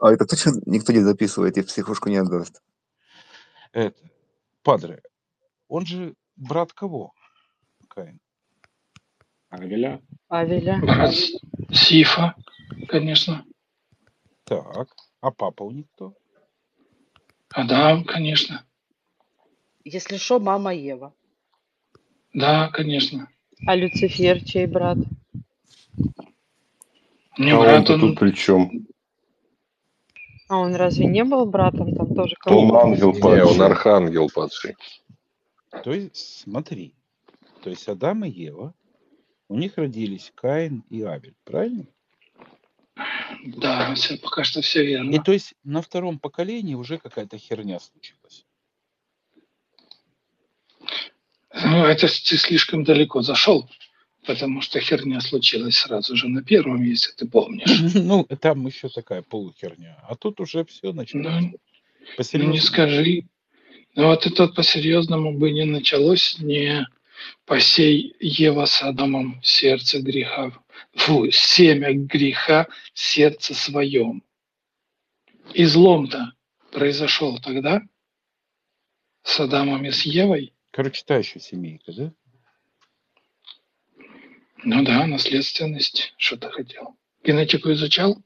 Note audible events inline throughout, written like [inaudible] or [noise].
А это точно никто не записывает и в психушку не отдаст? Это, Падре, он же брат кого? Каин. Авеля. Авеля. Брат Сифа, конечно. Так, а папа у них кто? Адам, конечно. Если что, мама Ева. Да, конечно. А Люцифер чей брат? Не а брат, он-то он... тут при чем? А он разве не был братом? Там тоже Он ангел был? Не, он падший. архангел падший. То есть, смотри, то есть Адам и Ева, у них родились Каин и Авель, правильно? Да, все, пока что все И верно. то есть на втором поколении уже какая-то херня случилась. Ну, это ты слишком далеко зашел, потому что херня случилась сразу же на первом, если ты помнишь. [laughs] Ну, там еще такая полухерня. А тут уже все началось. Ну, ну, не скажи. Ну, вот это по-серьезному бы не началось, не посей Ева с Адамом сердце греха, фу, семя греха в сердце своем. Излом-то произошел тогда с Адамом и с Евой. Короче, та еще семейка, да? Ну да, наследственность. Что ты хотел? Генетику изучал?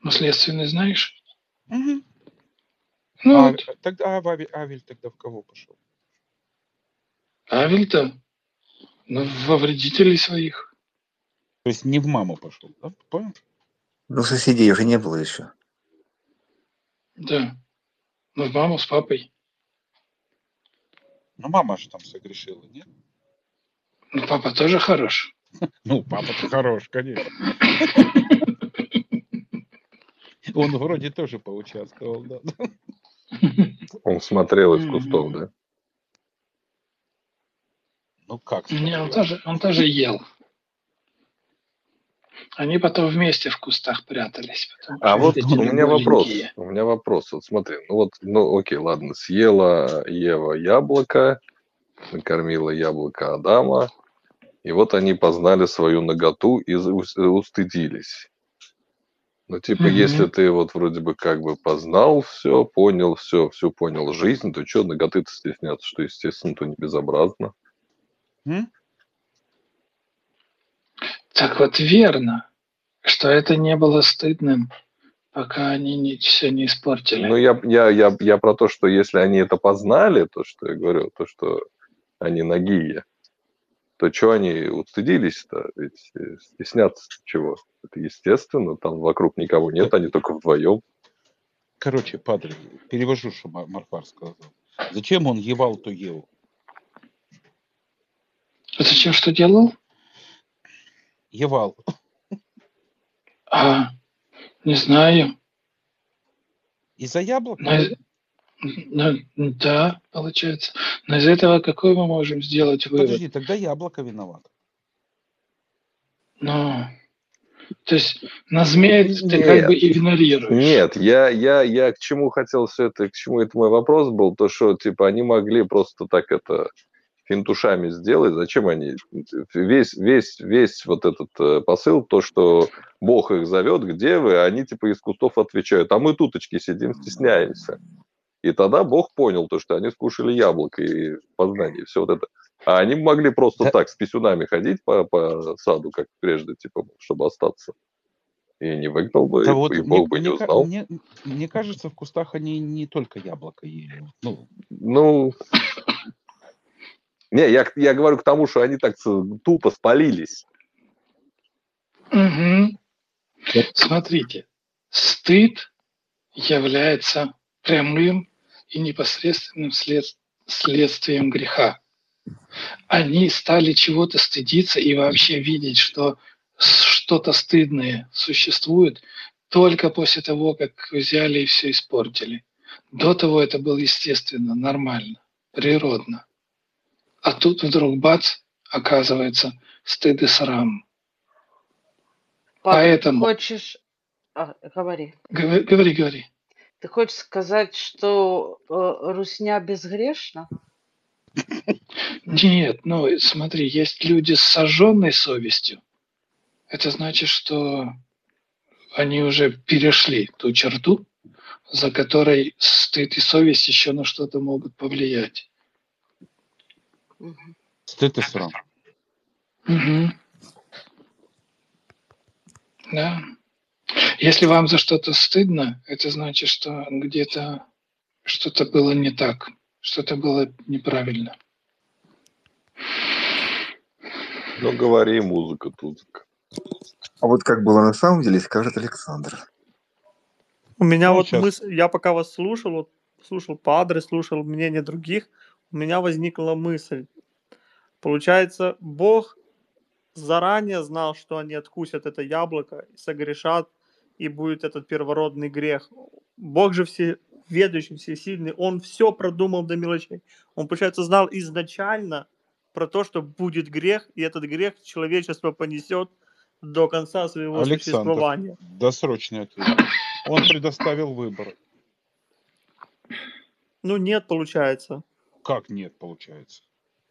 Наследственность знаешь? Мгм. Ну, А, вот, тогда а Авель, Авель тогда в кого пошел? Авель-то ну, во вредителей своих. То есть не в маму пошел, да? Понял? Ну, соседей уже не было еще. Да. Ну, в маму с папой. Ну, мама же там согрешила, нет? Ну, папа тоже хорош. [laughs] Ну, папа-то хорош, конечно. [laughs] Он вроде тоже поучаствовал, да. [laughs] Он смотрел из кустов, да? Ну, как? Не, он тоже, он тоже ел. Они потом вместе в кустах прятались. А вот у меня вопрос. маленькие. У меня вопрос. Вот смотри, ну вот, ну окей, ладно, съела Ева яблоко, накормила яблоко Адама, и вот они познали свою наготу и ус- устыдились. Ну, типа, Мгм. если ты вот вроде бы как бы познал все, понял все, всю понял жизнь, то что наготы-то стесняться, что, естественно, то не безобразно. М? Так вот верно, что это не было стыдным, пока они не, все не испортили. Ну, я, я, я, я про то, что если они это познали, то, что я говорю, то, что они нагие, то что они устыдились-то? Ведь э, стесняться чего? Это естественно, там вокруг никого нет, они только вдвоем. Короче, Падре, перевожу, что Мар- Марфар сказал. Зачем он евал Еву? А Зачем что делал? Евал. А, не знаю. Из-за яблока? Но- ну, да, получается. Но из этого какой мы можем сделать вывод? Подожди, тогда яблоко виновато. Ну, то есть на змея ты Нет. как бы игнорируешь. Нет, я, я, я к чему хотел все это, к чему это мой вопрос был, то что, типа, они могли просто так это финтушами сделать, зачем они, весь, весь, весь вот этот э, посыл, то, что Бог их зовет, где вы, они типа из кустов отвечают, а мы туточки сидим, стесняемся. И тогда Бог понял то, что они скушали яблоко и познание, все вот это. А они могли просто Да. так с писюнами ходить по, по саду, как прежде, типа, чтобы остаться. И не выгнал бы, Да и, вот и мне, Бог бы не мне узнал. мне- мне кажется, в кустах они не только яблоко ели. Ну, Ну, не, я, я говорю к тому, что они так тупо спалились. Мгм. Смотрите, стыд является прямым и непосредственным след- следствием греха. Они стали чего-то стыдиться и вообще видеть, что что-то стыдное существует только после того, как взяли и все испортили. До того это было естественно, нормально, природно. А тут вдруг бац, оказывается, стыд и срам. Поэтому- хочешь... А, говори. Говори, говори. Ты хочешь сказать, что э, русня безгрешна? Нет, ну смотри, есть люди с сожженной совестью. Это значит, что они уже перешли ту черту, за которой стыд и совесть еще на что-то могут повлиять. Стыд и срам. Да. Если вам за что-то стыдно, это значит, что где-то что-то было не так, что-то было неправильно. Ну, говори, музыка, тузыка. А вот как было на самом деле, скажет Александр. У меня Ну, вот щас. мысль, я пока вас слушал, вот слушал падры, слушал мнение других, у меня возникла мысль. Получается, Бог заранее знал, что они откусят это яблоко, и согрешат, и будет этот первородный грех. Бог же все ведущий, всесильный, Он все продумал до мелочей. Он, получается, знал изначально про то, что будет грех, и этот грех человечество понесет до конца своего Александр. существования. Досрочный ответ. Он предоставил выбор. Ну, нет, получается. Как нет, получается?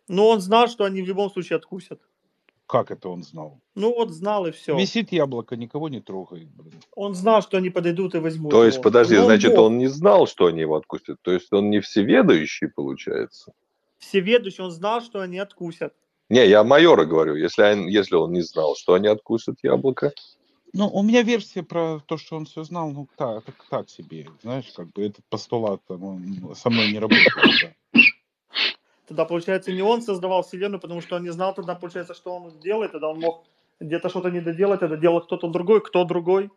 Ну, он знал, что они в любом случае откусят. Как это он знал? Ну, вот знал и все. Висит яблоко, никого не трогает. Блин. Он знал, что они подойдут и возьмут. То есть, его. подожди, Но значит, Бог, он не знал, что они его откусят? То есть он не всеведущий, получается? Всеведущий, он знал, что они откусят. Не, я майора говорю, если он, если он не знал, что они откусят яблоко. Ну, у меня версия про то, что он все знал, ну, так, так, так себе. Знаешь, как бы этот постулат там, он со мной не работает. да. Тогда, получается, не он создавал Вселенную, потому что он не знал тогда, получается, что он делает. Тогда он мог где-то что-то не доделать, это делал кто-то другой. Кто другой?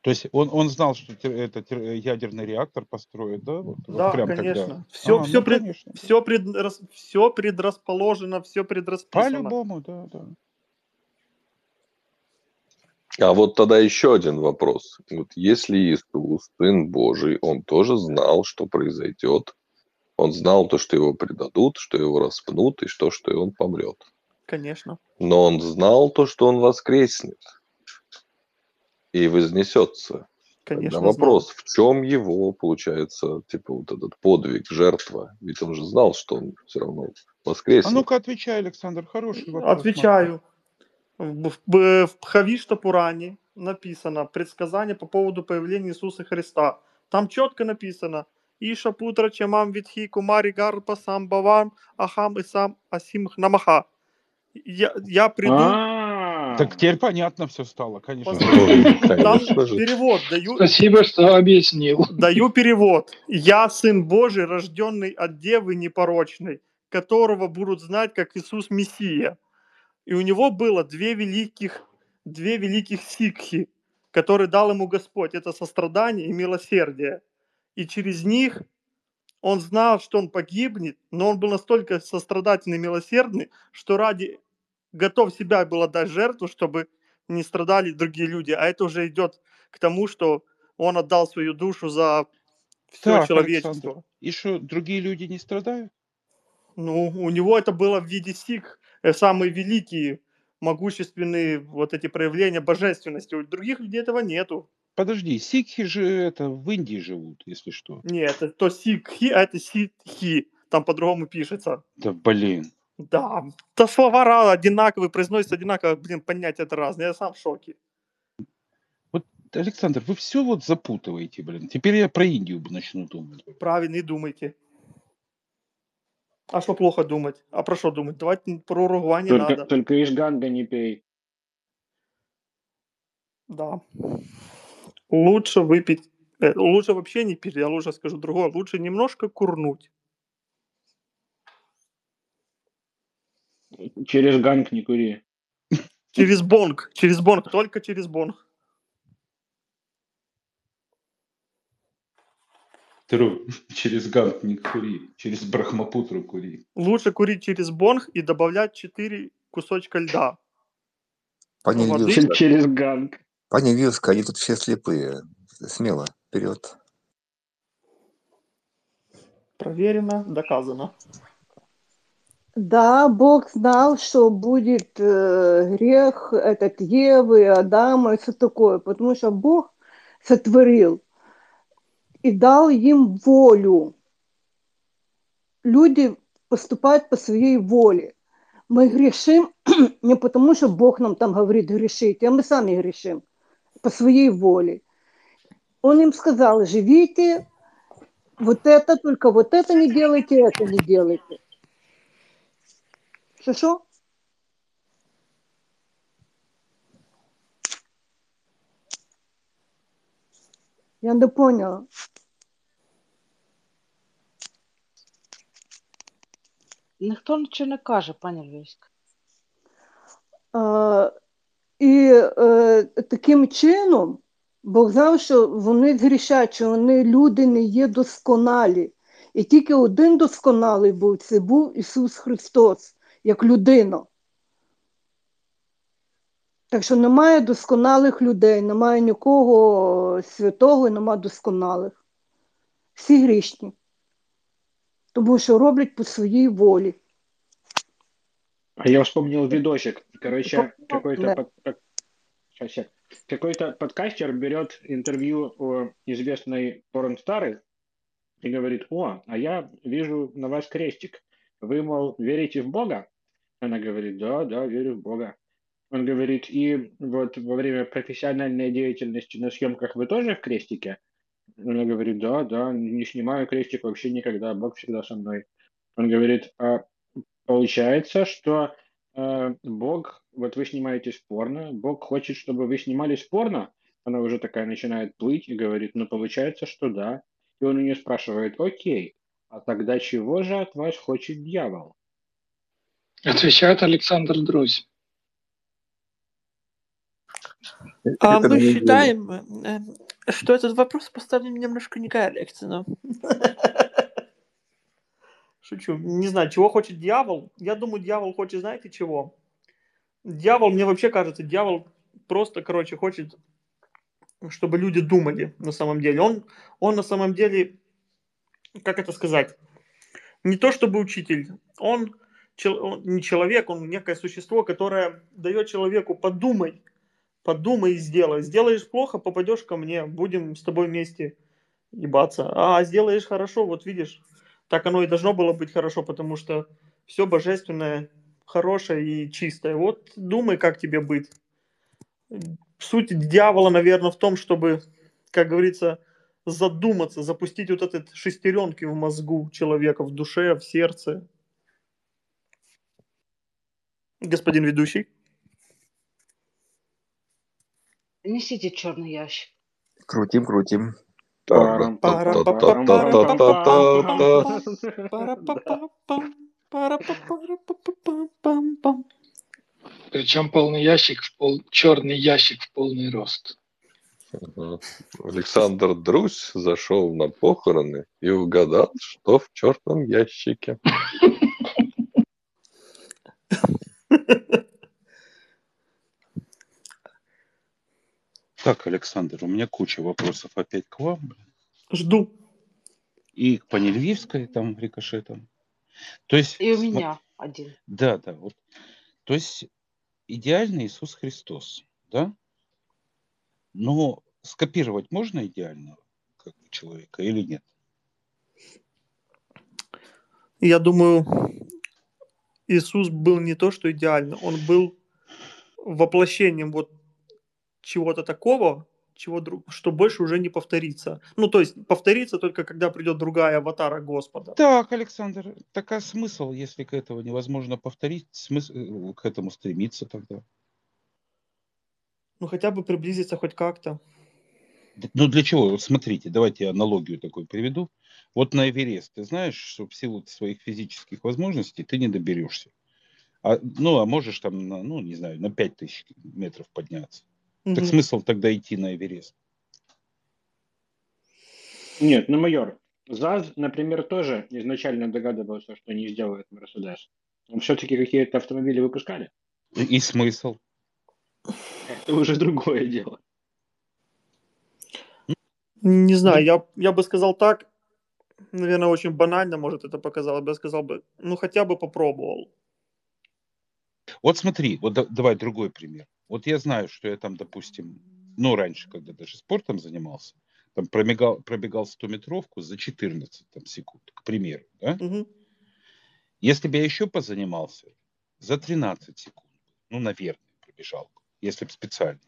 То есть он, он знал, что этот ядерный реактор построит, да? Вот, вот да, прям конечно. тогда. Все, А, все, ну, пред- конечно. все, предрас- все предрасположено, все предрасписано. По-любому, да, да. А вот тогда еще один вопрос. Вот если Иисус, Сын Божий, он тоже знал, что произойдет. Он знал то, что его предадут, что его распнут, и что, что и он помрет. Конечно. Но он знал то, что он воскреснет и вознесется. Конечно. Тогда знал. вопрос, в чем его, получается, типа вот этот подвиг, жертва? Ведь он же знал, что он все равно А воскреснет. ну-ка отвечай, Александр, хороший вопрос. Отвечаю. В, в, в Бхавишта Пуране написано предсказание по поводу появления Иисуса Христа. Там четко написано Иша Путра Чамам Витхи Кумари Гарпа Сам Бавам Ахам и Сам Асим Намаха. Я, я приду, А, Так теперь понятно все стало, конечно. Там перевод даю, Спасибо, что объяснил. даю перевод. Я сын Божий, рожденный от девы непорочной, которого будут знать как Иисус Мессия. И у него было две великих, две великих сикхи, которые дал ему Господь. Это сострадание и милосердие. И через них он знал, что он погибнет, но он был настолько сострадательный и милосердный, что ради готов себя было дать жертву, чтобы не страдали другие люди. А это уже идет к тому, что он отдал свою душу за все Так, человечество. Александр. И что, другие люди не страдают? Ну, у него это было в виде сик, э, самые великие, могущественные вот эти проявления божественности. У других людей этого нету. Подожди, сикхи же это в Индии живут, если что. Нет, это то сикхи, а это ситхи. Там по-другому пишется. Да блин. Да, да слова одинаковые, произносятся одинаково, блин, понятия это разные. Я сам в шоке. Александр, вы все вот запутываете, блин. Теперь я про Индию начну думать. Правильно и думайте. А что плохо думать? А про что думать? Давайте про Уругвай не только, надо. только Ишганга не пей. Да. Лучше выпить. э, лучше вообще не пить, я лучше скажу другое. Лучше немножко курнуть. Через ганг не кури. Через бонг. Через бонг. Только через бонг. Тру, [laughs] через ганг не кури, через брахмапутру кури. Лучше курить через бонг и добавлять 4 кусочка льда. Воды? Вилска, Через ганг. Пани Вилска, они тут все слепые. Смело, вперед. Проверено, доказано. Да, Бог знал, что будет э, грех этот Евы, Адама и все такое, потому что Бог сотворил и дал им волю. Люди поступают по своей воле. Мы грешим [clears throat] не потому, что Бог нам там говорит грешить, а мы сами грешим по своей воле. Он им сказал, живите, вот это, только вот это не делайте, это не делайте. Что-что? Я не поняла. Ніхто нічого не каже, пані Львівська. І е, таким чином Бог знав, що вони згрішать, що вони люди не є досконалі. І тільки один досконалий був це був Ісус Христос, як людина. Так що немає досконалих людей, немає нікого святого і немає досконалих. Всі грішні. Тому що роблять по своїй волі. А я вспомнил видосик. Короче, какой-то под- под- какой-то подкастер берет интервью у известной порнстары и говорит, о, а я вижу на вас крестик. Вы, мол, верите в Бога? Она говорит, да, да, верю в Бога. Он говорит, и вот во время профессиональной деятельности на съемках вы тоже в крестике? Она говорит, да, да, не снимаю крестик вообще никогда, Бог всегда со мной. Он говорит, а получается, что э, Бог, вот вы снимаетесь в порно, Бог хочет, чтобы вы снимались в порно, она уже такая начинает плыть и говорит, ну получается, что да. И он у нее спрашивает, окей, а тогда чего же от вас хочет дьявол? Отвечает Александр Друзь. А Это мы считаем, э, что этот вопрос поставлен немножко некорректно. [laughs] Шучу. Не знаю, чего хочет дьявол. Я думаю, дьявол хочет, знаете, чего? Дьявол, мне вообще кажется, дьявол просто, короче, хочет, чтобы люди думали на самом деле. Он, он на самом деле, как это сказать, не то чтобы учитель, он, чел- он не человек, он некое существо, которое дает человеку подумай, подумай и сделай. Сделаешь плохо, попадешь ко мне, будем с тобой вместе ебаться. А сделаешь хорошо, вот видишь, так оно и должно было быть хорошо, потому что все божественное, хорошее и чистое. Вот думай, как тебе быть. Суть дьявола, наверное, в том, чтобы, как говорится, задуматься, запустить вот этот шестеренки в мозгу человека, в душе, в сердце. Господин ведущий. Несите чорний ящик. Крутим, крутим. Причем полный ящик, в пол... черный ящик в полный рост. Александр Друзь зашел на похороны и угадал, что в черном ящике. [laughs] Так, Александр, у меня куча вопросов опять к вам. Жду. И к пани Львивской там рикошетом. То есть, І у мене один. да, да, вот. То есть, идеальный Иисус Христос, да? Но скопировать можно идеального как бы, человека или нет? Я думаю, Иисус был не то, что идеально, он был воплощением вот чего-то такого, чего друг, что больше уже не повторится. Ну, то есть повторится только когда придет другая аватара Господа. Так, Александр, так а смысл, если к этому невозможно повторить, смысл э, к этому стремиться тогда? Ну, хотя бы приблизиться хоть как-то. Ну для чего? Вот смотрите, давайте я аналогию такую приведу. Вот на Эверест ты знаешь, что в силу своих физических возможностей ты не доберешься. А, ну, а можешь там, на, ну, не знаю, на 5000 метров подняться. Так Мгм. смысл тогда идти на Эверест? Нет, ну майор, ЗАЗ, например, тоже изначально догадывался, что не сделает Мерседес. Все-таки какие-то автомобили выпускали. И, и смысл? Это уже другое дело. Не знаю, я, я бы сказал так, наверное, очень банально, может, это показалось бы, я сказал бы, ну, хотя бы попробовал. Вот смотри, вот да- давай другой пример. Вот я знаю, что я там, допустим, ну, раньше, когда даже спортом занимался, там пробегал, пробегал 100-метровку за 14 там, секунд, к примеру, да? Мгм. Если бы я еще позанимался, за 13 секунд, ну, наверное, пробежал, бы, если бы специально.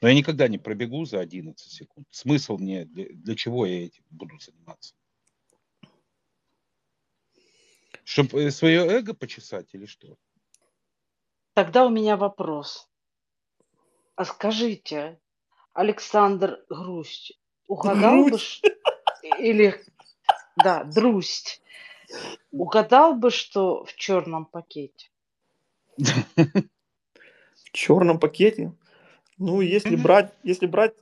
Но я никогда не пробегу за 11 секунд. Смысл мне, для, для чего я этим буду заниматься? Чтобы свое эго почесать или что? Тогда у меня вопрос. А скажите, Александр Грусть угадал бы, Грусть. ш- или, да, Друсть, угадал бы, что в черном пакете? В черном пакете. Ну, если брать, если брать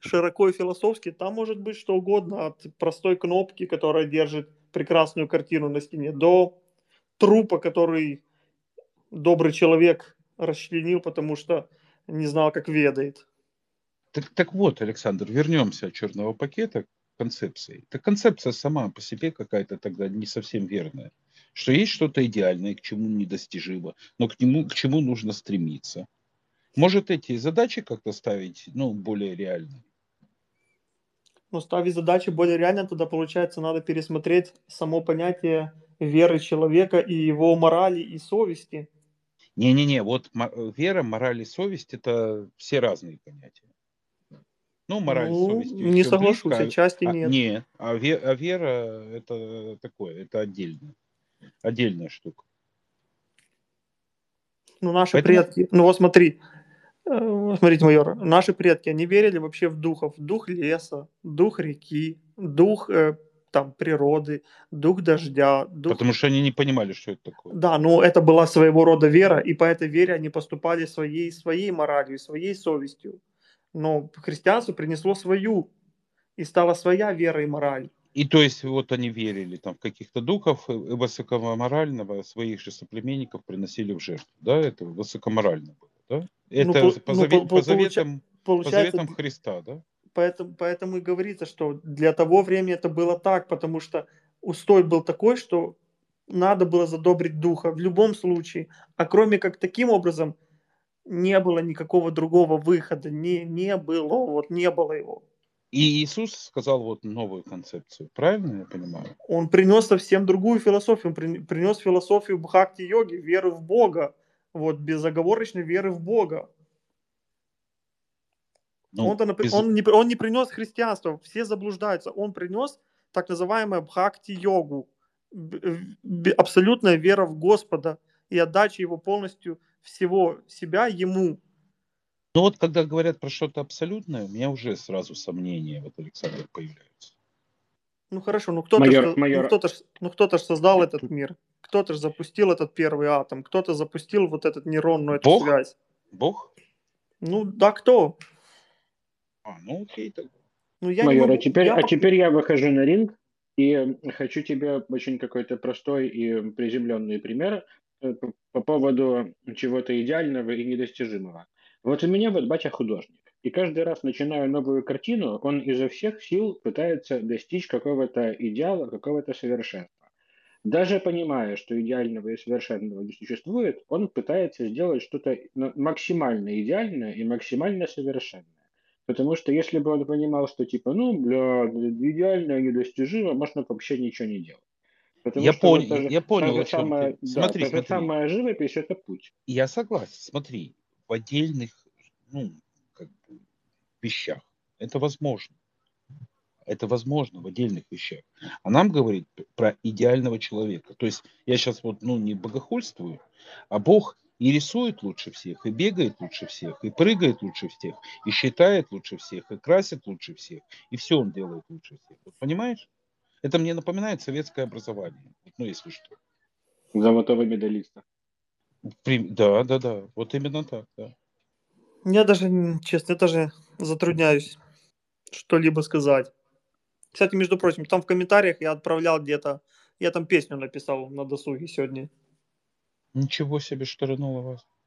широко и философски, там может быть что угодно, от простой кнопки, которая держит прекрасную картину на стене, до трупа, который добрый человек расчленил, потому что не знал, как ведает. Так, так вот, Александр, вернемся от черного пакета к концепции. Так концепция сама по себе какая-то тогда не совсем верная. Что есть что-то идеальное, к чему недостижимо, но к нему, к чему нужно стремиться. Может эти задачи как-то ставить, ну, более реально? Но ставить задачи более реально, тогда, получается, надо пересмотреть само понятие веры человека и его морали и совести. Не-не-не, вот мо- вера, мораль и совесть – это все разные понятия. Ну, мораль, Ну, совесть. не соглашусь, близко, а- отчасти а- нет. не, а, ве- а вера – это такое, это отдельно. Отдельная штука. Ну, наши Поэтому- предки, ну вот смотри, э, смотрите, майор, наши предки, они верили вообще в духов, дух леса, дух реки, дух э, там природы, дух дождя, дух... Потому что они не понимали, что это такое. Да, но это была своего рода вера, и по этой вере они поступали своей, своей моралью, своей совестью. Но христианство принесло свою, и стала своя вера и мораль. И то есть вот они верили там в каких-то духов, и высокоморального своих же соплеменников приносили в жертву. Да, это высокоморально было, да? Это по- по, ну, по- по по- заветам, по Получается, заветам Христа, да? Поэтому, поэтому и говорится, что для того времени это было так, потому что устой был такой, что надо было задобрить духа в любом случае. А кроме как таким образом, не было никакого другого выхода, не, не было, вот не было его. И Иисус сказал вот новую концепцию, правильно я понимаю? Он принес совсем другую философию, он при- принес философию бхакти-йоги, веры в Бога, вот, безоговорочной веры в Бога. Ну, он, без- он, не, он не принес христианство, все заблуждаются. Он принес так называемое бхакти-йогу, б- б- абсолютная вера в Господа и отдача его полностью всего себя ему. Ну вот когда говорят про что-то абсолютное, у меня уже сразу сомнения, вот Александр, появляются. Ну хорошо, ну кто-то, Майор- ж майор. ну, кто-то, ж- ну, кто-то ж создал этот мир, кто-то же запустил этот первый атом, кто-то запустил вот этот нейронную эту Бог? связь. Бог? Ну да, кто? А, ну окей тогда. Ну я не Майор, а могу- теперь, я а теперь я выхожу на ринг и хочу тебе очень какой-то простой и приземленный пример э, по, по поводу чего-то идеального и недостижимого. Вот у меня вот батя художник, и каждый раз, начиная новую картину, он изо всех сил пытается достичь какого-то идеала, какого-то совершенства. Даже понимая, что идеального и совершенного не существует, он пытается сделать что-то ну, максимально идеальное и максимально совершенное. Потому что если бы он понимал, что типа, ну, бля, идеально недостижимо, можно вообще ничего не делать. Потому Я что вот понял, та же- я понял, о чем самая, ты. да, Смотри, же смотри. самая живопись – это путь. Я согласен. Смотри, в отдельных ну, как бы, вещах это возможно. Это возможно в отдельных вещах. А нам говорит про идеального человека. То есть я сейчас вот ну, не богохульствую, а Бог и рисует лучше всех, и бегает лучше всех, и прыгает лучше всех, и считает лучше всех, и красит лучше всех, и все он делает лучше всех. Вот понимаешь? Это мне напоминает советское образование. Ну, если что. Золотого медалиста. При- Да, да, да. Вот именно так, да. Я даже, честно, я даже затрудняюсь что-либо сказать. Кстати, между прочим, там в комментариях я отправлял где-то, я там песню написал на досуге сегодня. Ничего себе штырнуло вас.